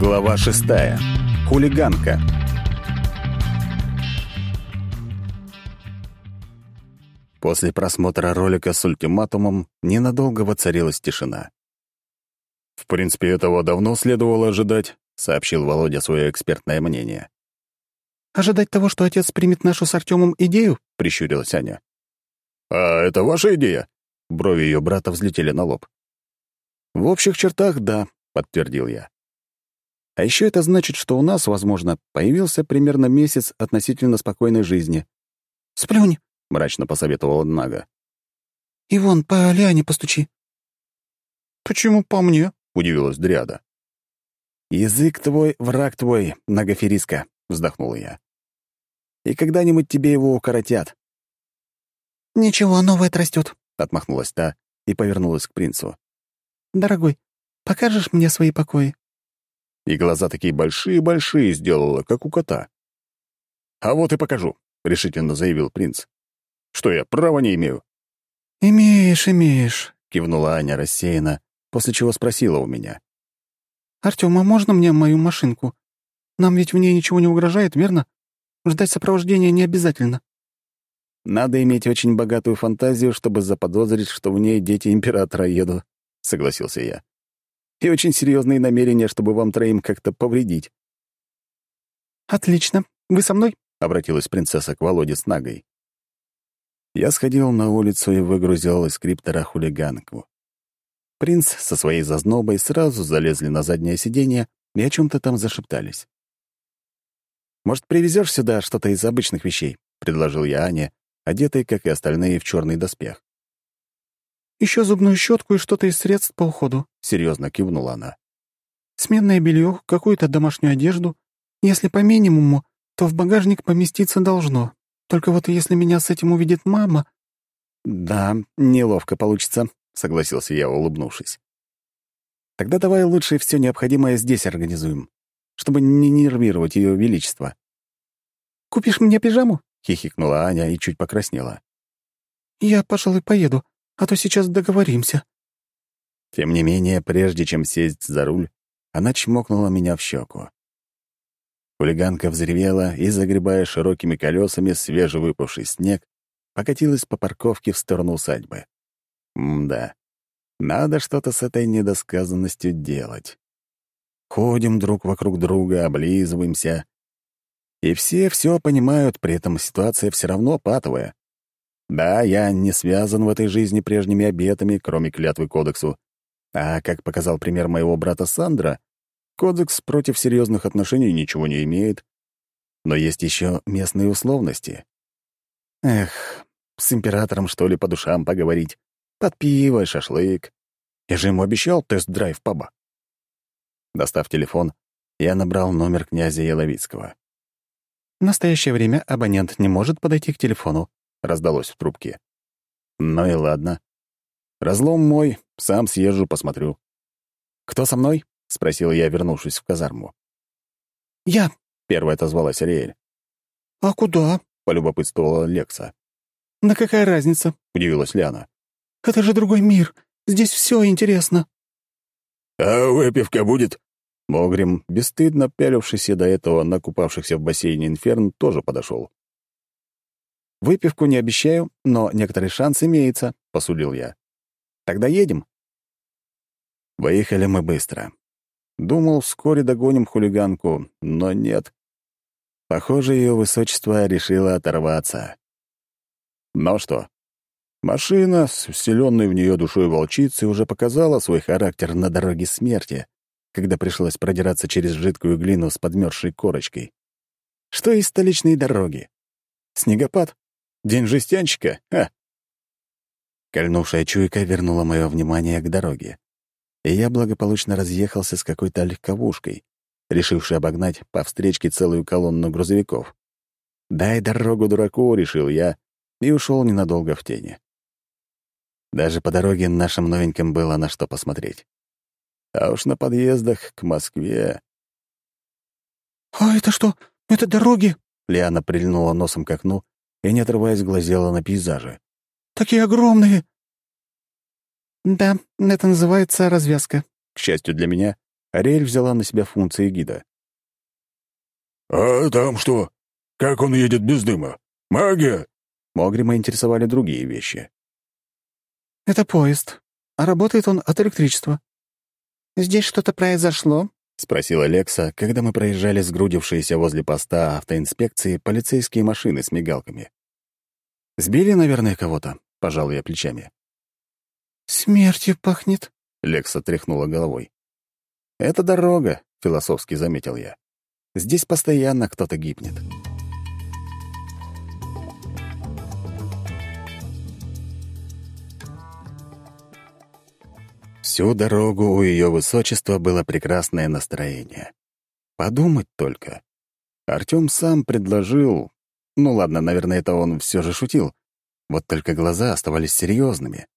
Глава шестая. Хулиганка. После просмотра ролика с ультиматумом ненадолго воцарилась тишина. «В принципе, этого давно следовало ожидать», — сообщил Володя свое экспертное мнение. «Ожидать того, что отец примет нашу с Артемом идею?» — прищурилась Аня. «А это ваша идея?» Брови ее брата взлетели на лоб. «В общих чертах, да», — подтвердил я. А еще это значит, что у нас, возможно, появился примерно месяц относительно спокойной жизни. «Сплюнь», — мрачно посоветовала Нага. «И вон, по Лиане постучи». «Почему по мне?» — удивилась Дриада. «Язык твой, враг твой, Нагафериска», — вздохнула я. «И когда-нибудь тебе его укоротят». «Ничего, новое отрастет», — отмахнулась та и повернулась к принцу. «Дорогой, покажешь мне свои покои?» И глаза такие большие-большие сделала, как у кота. «А вот и покажу», — решительно заявил принц. «Что я, права не имею?» «Имеешь, имеешь», — кивнула Аня рассеянно, после чего спросила у меня. «Артём, а можно мне мою машинку? Нам ведь в ней ничего не угрожает, верно? Ждать сопровождения не обязательно». «Надо иметь очень богатую фантазию, чтобы заподозрить, что в ней дети императора едут», — согласился я и очень серьезные намерения, чтобы вам троим как-то повредить». «Отлично. Вы со мной?» — обратилась принцесса к Володе с Нагой. Я сходил на улицу и выгрузил из криптора хулиганку. Принц со своей зазнобой сразу залезли на заднее сиденье и о чем то там зашептались. «Может, привезешь сюда что-то из обычных вещей?» — предложил я Ане, одетой, как и остальные, в черный доспех. Еще зубную щетку и что-то из средств по уходу», — серьезно кивнула она. «Сменное белье, какую-то домашнюю одежду. Если по минимуму, то в багажник поместиться должно. Только вот если меня с этим увидит мама...» «Да, неловко получится», — согласился я, улыбнувшись. «Тогда давай лучше все необходимое здесь организуем, чтобы не нервировать ее величество». «Купишь мне пижаму?» — хихикнула Аня и чуть покраснела. «Я, пожалуй, поеду а то сейчас договоримся». Тем не менее, прежде чем сесть за руль, она чмокнула меня в щеку. Хулиганка взревела и, загребая широкими колесами свежевыпавший снег, покатилась по парковке в сторону усадьбы. М-да, надо что-то с этой недосказанностью делать. Ходим друг вокруг друга, облизываемся. И все все понимают, при этом ситуация все равно патовая. Да, я не связан в этой жизни прежними обетами, кроме клятвы кодексу. А, как показал пример моего брата Сандра, кодекс против серьезных отношений ничего не имеет. Но есть еще местные условности. Эх, с императором, что ли, по душам поговорить. Под пиво, шашлык. Я же ему обещал тест-драйв паба. Достав телефон, я набрал номер князя Еловицкого. В настоящее время абонент не может подойти к телефону раздалось в трубке. Ну и ладно. Разлом мой, сам съезжу, посмотрю. «Кто со мной?» — спросил я, вернувшись в казарму. «Я», — первая отозвалась Ариэль. «А куда?» — полюбопытствовала Лекса. «Да какая разница?» — удивилась Ляна. «Это же другой мир. Здесь все интересно». «А выпивка будет?» Могрим, бесстыдно пялившийся до этого накупавшихся в бассейне инферн, тоже подошел. Выпивку не обещаю, но некоторый шанс имеется», — посулил я. «Тогда едем». Выехали мы быстро. Думал, вскоре догоним хулиганку, но нет. Похоже, ее высочество решило оторваться. Но что? Машина с вселенной в нее душой волчицы уже показала свой характер на дороге смерти, когда пришлось продираться через жидкую глину с подмерзшей корочкой. Что из столичной дороги? Снегопад? День жестянщика? Ха!» Кольнувшая чуйка вернула мое внимание к дороге, и я благополучно разъехался с какой-то легковушкой, решившей обогнать по встречке целую колонну грузовиков. «Дай дорогу дураку», — решил я, и ушел ненадолго в тени. Даже по дороге нашим новеньким было на что посмотреть. А уж на подъездах к Москве... «А это что? Это дороги?» Лиана прильнула носом к окну и, не отрываясь, глазела на пейзажи. «Такие огромные!» «Да, это называется развязка». К счастью для меня, Ариэль взяла на себя функции гида. «А там что? Как он едет без дыма? Магия?» Могрима интересовали другие вещи. «Это поезд, а работает он от электричества. Здесь что-то произошло?» — спросила Лекса, когда мы проезжали сгрудившиеся возле поста автоинспекции полицейские машины с мигалками. «Сбили, наверное, кого-то?» — пожал я плечами. «Смертью пахнет», — Лекса тряхнула головой. «Это дорога», — философски заметил я. «Здесь постоянно кто-то гибнет». Всю дорогу у ее высочества было прекрасное настроение. Подумать только. Артем сам предложил... Ну ладно, наверное, это он все же шутил. Вот только глаза оставались серьезными.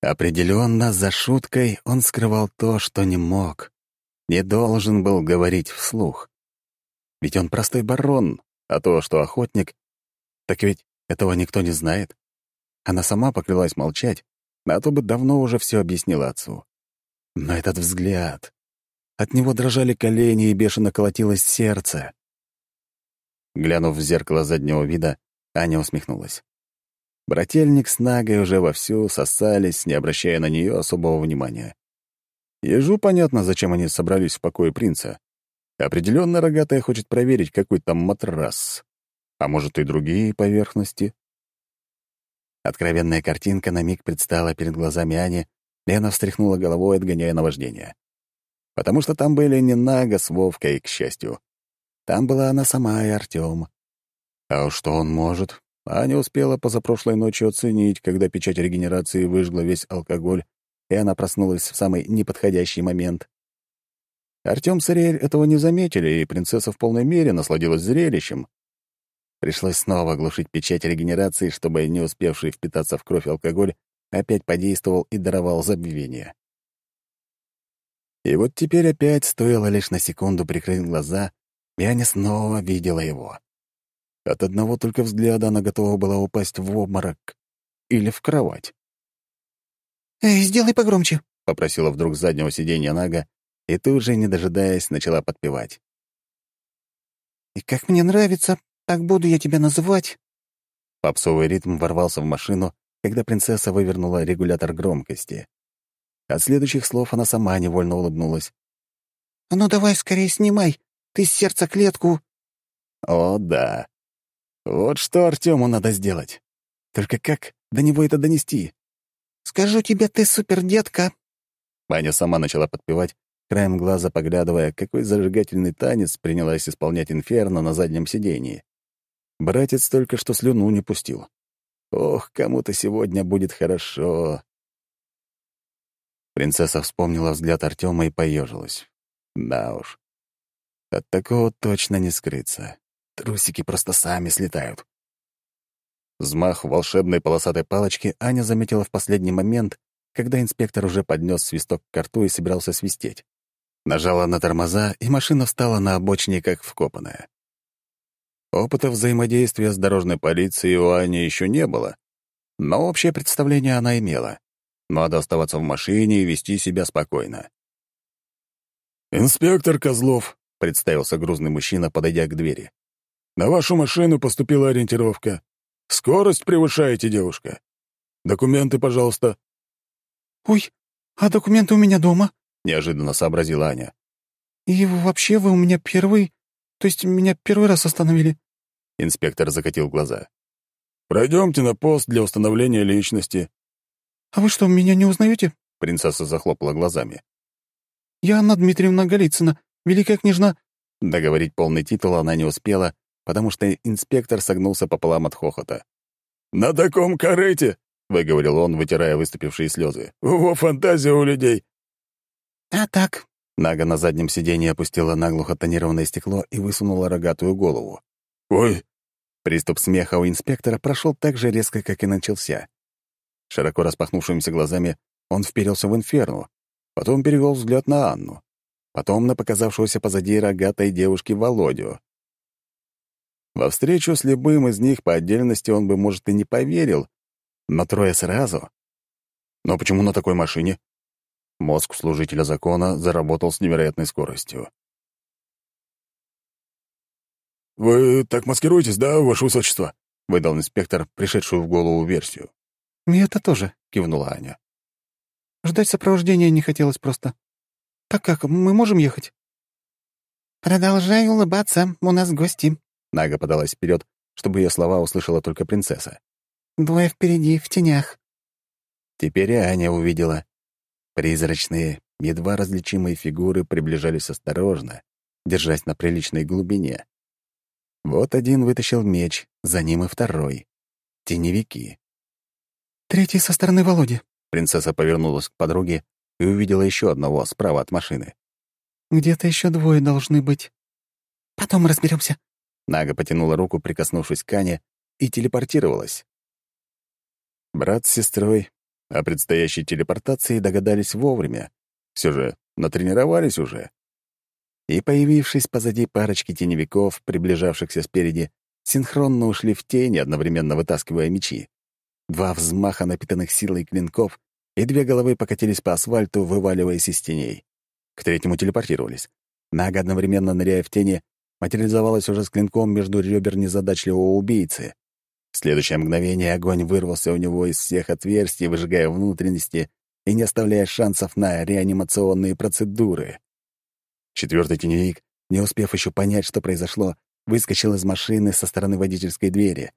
Определенно, за шуткой он скрывал то, что не мог. Не должен был говорить вслух. Ведь он простой барон, а то, что охотник... Так ведь этого никто не знает. Она сама поклялась молчать, а то бы давно уже все объяснила отцу. Но этот взгляд... От него дрожали колени и бешено колотилось сердце. Глянув в зеркало заднего вида, Аня усмехнулась. Брательник с Нагой уже вовсю сосались, не обращая на нее особого внимания. Ежу понятно, зачем они собрались в покое принца. Определенно рогатая хочет проверить, какой там матрас. А может, и другие поверхности. Откровенная картинка на миг предстала перед глазами Ани, и она встряхнула головой, отгоняя наваждение. Потому что там были не Нага с Вовкой, к счастью. Там была она сама и Артём. А уж что он может? Аня успела позапрошлой ночью оценить, когда печать регенерации выжгла весь алкоголь, и она проснулась в самый неподходящий момент. Артём с Ариэль этого не заметили, и принцесса в полной мере насладилась зрелищем. Пришлось снова глушить печать регенерации, чтобы не успевший впитаться в кровь алкоголь опять подействовал и даровал забвение. И вот теперь опять стоило лишь на секунду прикрыть глаза, и Аня снова видела его. От одного только взгляда она готова была упасть в обморок или в кровать. «Эй, сделай погромче», — попросила вдруг с заднего сиденья Нага, и тут же, не дожидаясь, начала подпевать. «И как мне нравится, так буду я тебя называть». Попсовый ритм ворвался в машину, когда принцесса вывернула регулятор громкости. От следующих слов она сама невольно улыбнулась. «А ну давай скорее снимай, ты с сердца клетку». О, да. Вот что Артему надо сделать. Только как до него это донести? «Скажу тебе, ты супердетка». Маня сама начала подпевать, краем глаза поглядывая, какой зажигательный танец принялась исполнять инферно на заднем сидении. Братец только что слюну не пустил. Ох, кому-то сегодня будет хорошо. Принцесса вспомнила взгляд Артема и поежилась. Да уж. От такого точно не скрыться. Трусики просто сами слетают. Взмах волшебной полосатой палочки Аня заметила в последний момент, когда инспектор уже поднес свисток к рту и собирался свистеть. Нажала на тормоза, и машина встала на обочине, как вкопанная. Опыта взаимодействия с дорожной полицией у Ани еще не было, но общее представление она имела. Надо оставаться в машине и вести себя спокойно. «Инспектор Козлов», — представился грузный мужчина, подойдя к двери. «На вашу машину поступила ориентировка. Скорость превышаете, девушка. Документы, пожалуйста». «Ой, а документы у меня дома», — неожиданно сообразила Аня. «И вообще вы у меня первый то есть меня первый раз остановили?» Инспектор закатил глаза. Пройдемте на пост для установления личности». «А вы что, меня не узнаете? Принцесса захлопала глазами. «Я Анна Дмитриевна Голицына, великая княжна...» Договорить полный титул она не успела, потому что инспектор согнулся пополам от хохота. «На таком корыте!» — выговорил он, вытирая выступившие слезы. «Во фантазия у людей!» «А так, Нага на заднем сиденье опустила наглухо тонированное стекло и высунула рогатую голову. «Ой!» Приступ смеха у инспектора прошел так же резко, как и начался. Широко распахнувшимися глазами он вперился в инферну, потом перевел взгляд на Анну, потом на показавшегося позади рогатой девушки Володю. Во встречу с любым из них по отдельности он бы, может, и не поверил, но трое сразу. Но почему на такой машине? Мозг служителя закона заработал с невероятной скоростью. «Вы так маскируетесь, да, ваше высочество?» — выдал инспектор, пришедшую в голову версию. «И это тоже», — кивнула Аня. «Ждать сопровождения не хотелось просто. Так как, мы можем ехать?» «Продолжай улыбаться, у нас гости», — Нага подалась вперед, чтобы ее слова услышала только принцесса. «Двое впереди, в тенях». Теперь Аня увидела. Призрачные, едва различимые фигуры приближались осторожно, держась на приличной глубине. Вот один вытащил меч, за ним и второй. Теневики. «Третий со стороны Володи». Принцесса повернулась к подруге и увидела еще одного справа от машины. «Где-то еще двое должны быть». «Потом разберемся. Нага потянула руку, прикоснувшись к Ане, и телепортировалась. Брат с сестрой о предстоящей телепортации догадались вовремя. Все же натренировались уже. И, появившись позади парочки теневиков, приближавшихся спереди, синхронно ушли в тени, одновременно вытаскивая мечи. Два взмаха напитанных силой клинков, и две головы покатились по асфальту, вываливаясь из теней. К третьему телепортировались. Нага, одновременно ныряя в тени, материализовалась уже с клинком между ребер незадачливого убийцы. В следующее мгновение огонь вырвался у него из всех отверстий, выжигая внутренности и не оставляя шансов на реанимационные процедуры. Четвертый теневик, не успев еще понять, что произошло, выскочил из машины со стороны водительской двери.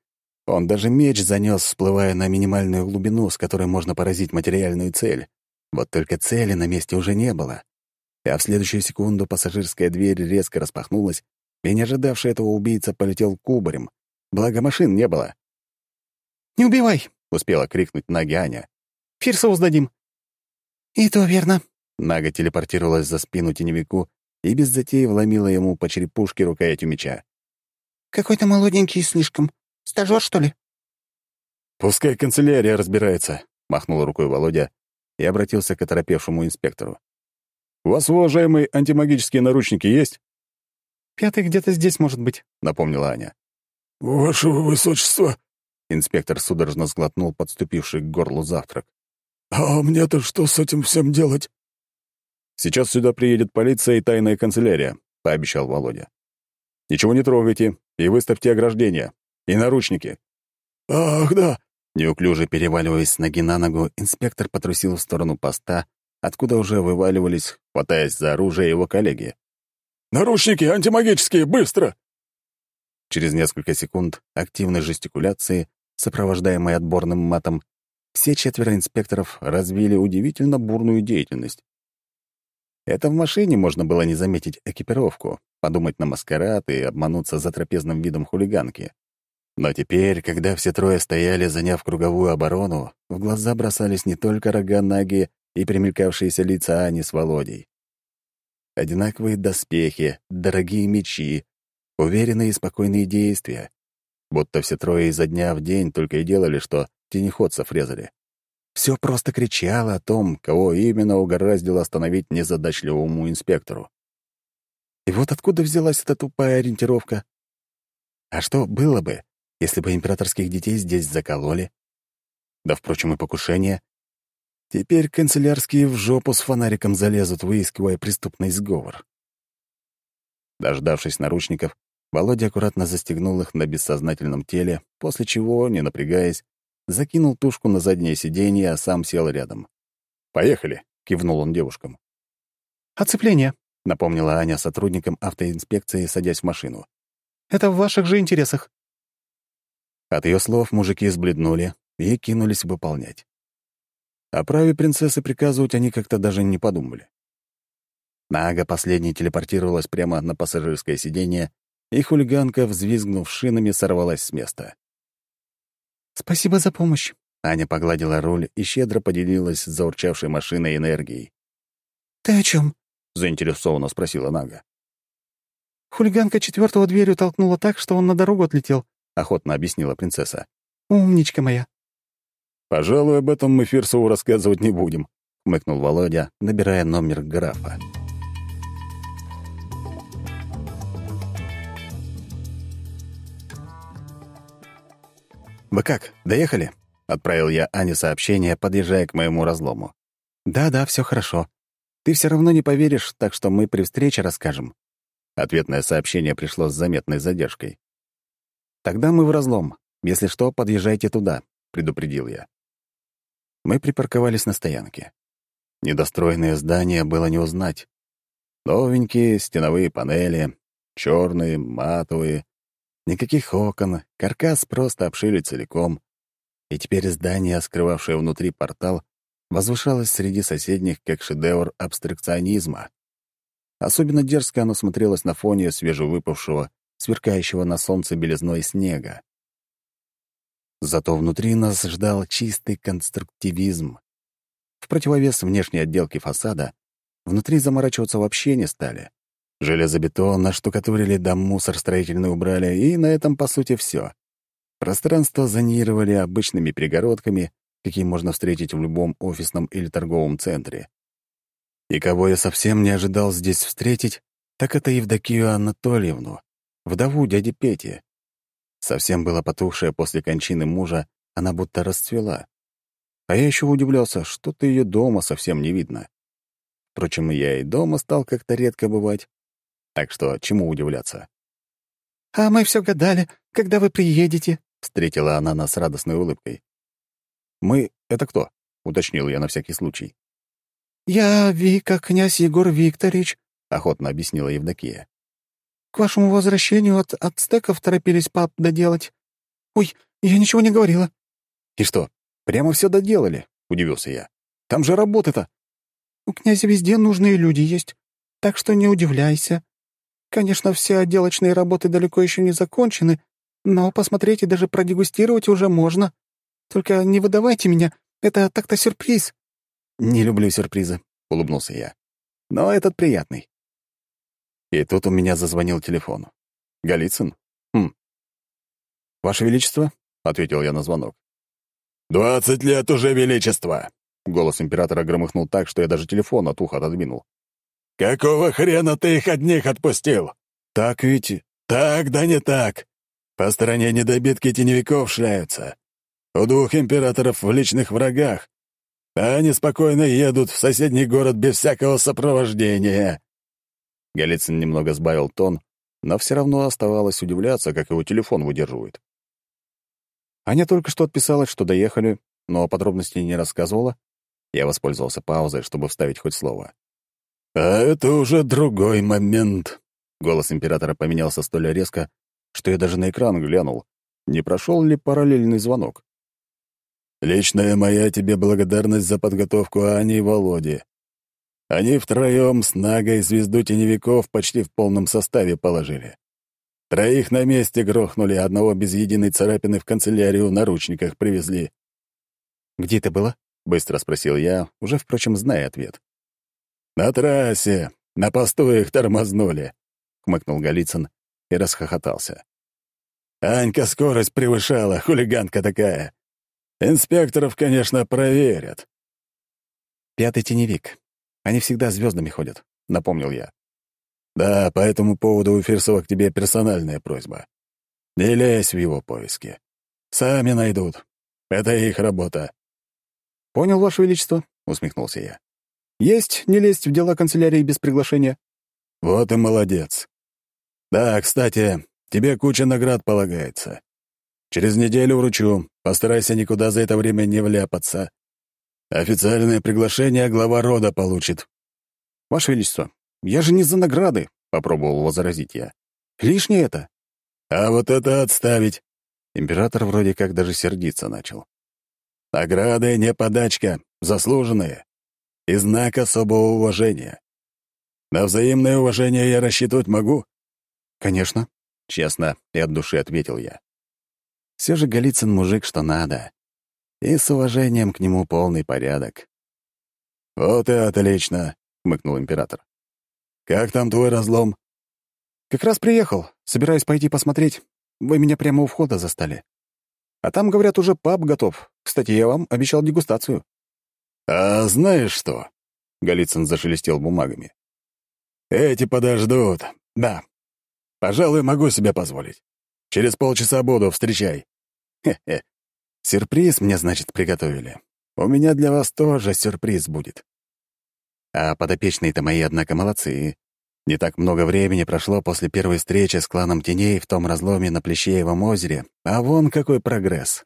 Он даже меч занес, всплывая на минимальную глубину, с которой можно поразить материальную цель. Вот только цели на месте уже не было. А в следующую секунду пассажирская дверь резко распахнулась, и не ожидавший этого убийца полетел кубарем. Благо машин не было. «Не убивай!» — успела крикнуть Наги Аня. «Фирсоус дадим!» «И то верно!» Нага телепортировалась за спину теневику и без затей вломила ему по черепушке рукоятью меча. «Какой-то молоденький слишком. Стажёр, что ли?» «Пускай канцелярия разбирается», — махнул рукой Володя и обратился к оторопевшему инспектору. «У вас, уважаемые, антимагические наручники есть?» «Пятый где-то здесь может быть», — напомнила Аня. «Ваше высочество!» Инспектор судорожно сглотнул подступивший к горлу завтрак. «А мне-то что с этим всем делать?» «Сейчас сюда приедет полиция и тайная канцелярия», — пообещал Володя. «Ничего не трогайте и выставьте ограждение. И наручники». «Ах, да!» Неуклюже переваливаясь с ноги на ногу, инспектор потрусил в сторону поста, откуда уже вываливались, хватаясь за оружие его коллеги. «Наручники антимагические, быстро!» Через несколько секунд активной жестикуляции, сопровождаемой отборным матом, все четверо инспекторов развили удивительно бурную деятельность. Это в машине можно было не заметить экипировку, подумать на маскарад и обмануться за трапезным видом хулиганки. Но теперь, когда все трое стояли, заняв круговую оборону, в глаза бросались не только рога Наги и примелькавшиеся лица Ани с Володей. Одинаковые доспехи, дорогие мечи, уверенные и спокойные действия. Будто все трое изо дня в день только и делали, что тенеходцев резали. Все просто кричало о том, кого именно угораздило остановить незадачливому инспектору. И вот откуда взялась эта тупая ориентировка? А что было бы, если бы императорских детей здесь закололи? Да, впрочем, и покушение. Теперь канцелярские в жопу с фонариком залезут, выискивая преступный сговор. Дождавшись наручников, Володя аккуратно застегнул их на бессознательном теле, после чего, не напрягаясь, закинул тушку на заднее сиденье, а сам сел рядом. «Поехали», — кивнул он девушкам. «Оцепление», — напомнила Аня сотрудникам автоинспекции, садясь в машину. «Это в ваших же интересах». От ее слов мужики сбледнули и кинулись выполнять. О праве принцессы приказывать они как-то даже не подумали. Нага последней телепортировалась прямо на пассажирское сиденье, и хулиганка, взвизгнув шинами, сорвалась с места. «Спасибо за помощь». Аня погладила руль и щедро поделилась с заурчавшей машиной энергией. «Ты о чем? заинтересованно спросила Нага. «Хулиганка четвертого дверью толкнула так, что он на дорогу отлетел», — охотно объяснила принцесса. «Умничка моя». «Пожалуй, об этом мы Фирсову рассказывать не будем», — хмыкнул Володя, набирая номер графа. «Вы как, доехали?» — отправил я Ане сообщение, подъезжая к моему разлому. «Да-да, все хорошо», Ты все равно не поверишь, так что мы при встрече расскажем». Ответное сообщение пришло с заметной задержкой. «Тогда мы в разлом. Если что, подъезжайте туда», — предупредил я. Мы припарковались на стоянке. Недостроенное здание было не узнать. Новенькие стеновые панели, черные, матовые, никаких окон, каркас просто обшили целиком. И теперь здание, скрывавшее внутри портал, возвышалось среди соседних как шедевр абстракционизма. Особенно дерзко оно смотрелось на фоне свежевыпавшего, сверкающего на солнце белизной снега. Зато внутри нас ждал чистый конструктивизм. В противовес внешней отделке фасада внутри заморачиваться вообще не стали. Железобетон наштукатурили, да мусор строительный убрали, и на этом, по сути, все. Пространство зонировали обычными перегородками, какие можно встретить в любом офисном или торговом центре. И кого я совсем не ожидал здесь встретить, так это Евдокию Анатольевну, вдову дяди Пети. Совсем была потухшая после кончины мужа, она будто расцвела. А я еще удивлялся, что-то ее дома совсем не видно. Впрочем, я и дома стал как-то редко бывать. Так что чему удивляться? «А мы все гадали, когда вы приедете», — встретила она нас радостной улыбкой. «Мы — это кто?» — уточнил я на всякий случай. «Я Вика, князь Егор Викторович», — охотно объяснила Евдокия. К вашему возвращению от ацтеков торопились пап доделать. Ой, я ничего не говорила». «И что, прямо все доделали?» — удивился я. «Там же работы-то». «У князя везде нужные люди есть, так что не удивляйся. Конечно, все отделочные работы далеко еще не закончены, но посмотреть и даже продегустировать уже можно. Только не выдавайте меня, это так-то сюрприз». «Не люблю сюрпризы», — улыбнулся я. «Но этот приятный». И тут у меня зазвонил телефон. «Голицын? Хм. Ваше Величество?» — ответил я на звонок. «Двадцать лет уже Величество!» Голос императора громыхнул так, что я даже телефон от уха отодвинул. «Какого хрена ты их одних отпустил?» «Так ведь...» «Так да не так. По стороне недобитки теневиков шляются. У двух императоров в личных врагах. А они спокойно едут в соседний город без всякого сопровождения. Голицын немного сбавил тон, но все равно оставалось удивляться, как его телефон выдерживает. Аня только что отписалась, что доехали, но подробностей не рассказывала. Я воспользовался паузой, чтобы вставить хоть слово. «А это уже другой момент». Голос императора поменялся столь резко, что я даже на экран глянул, не прошел ли параллельный звонок. «Личная моя тебе благодарность за подготовку Ани и Володи. Они втроем с Нагой звезду теневиков почти в полном составе положили. Троих на месте грохнули, одного без единой царапины в канцелярию в наручниках привезли. «Где это было?» — быстро спросил я, уже, впрочем, зная ответ. «На трассе. На посту их тормознули», — хмыкнул Голицын и расхохотался. «Анька скорость превышала, хулиганка такая. Инспекторов, конечно, проверят». «Пятый теневик. Они всегда звездами ходят», — напомнил я. «Да, по этому поводу у Фирсова к тебе персональная просьба. Не лезь в его поиски. Сами найдут. Это их работа». «Понял, Ваше Величество», — усмехнулся я. «Есть не лезть в дела канцелярии без приглашения». «Вот и молодец. Да, кстати, тебе куча наград полагается. Через неделю вручу. Постарайся никуда за это время не вляпаться. Официальное приглашение глава рода получит. Ваше Величество, я же не за награды, попробовал возразить я. Лишнее это. А вот это отставить. Император вроде как даже сердиться начал. Награды не подачка, заслуженные. И знак особого уважения. На взаимное уважение я рассчитывать могу? Конечно, честно и от души ответил я. Все же Голицын мужик, что надо и с уважением к нему полный порядок. «Вот и отлично», — хмыкнул император. «Как там твой разлом?» «Как раз приехал. Собираюсь пойти посмотреть. Вы меня прямо у входа застали. А там, говорят, уже паб готов. Кстати, я вам обещал дегустацию». «А знаешь что?» — Голицын зашелестел бумагами. «Эти подождут. Да. Пожалуй, могу себе позволить. Через полчаса буду, встречай». «Хе-хе. Сюрприз мне, значит, приготовили. У меня для вас тоже сюрприз будет. А подопечные-то мои, однако, молодцы. Не так много времени прошло после первой встречи с кланом теней в том разломе на Плещеевом озере, а вон какой прогресс.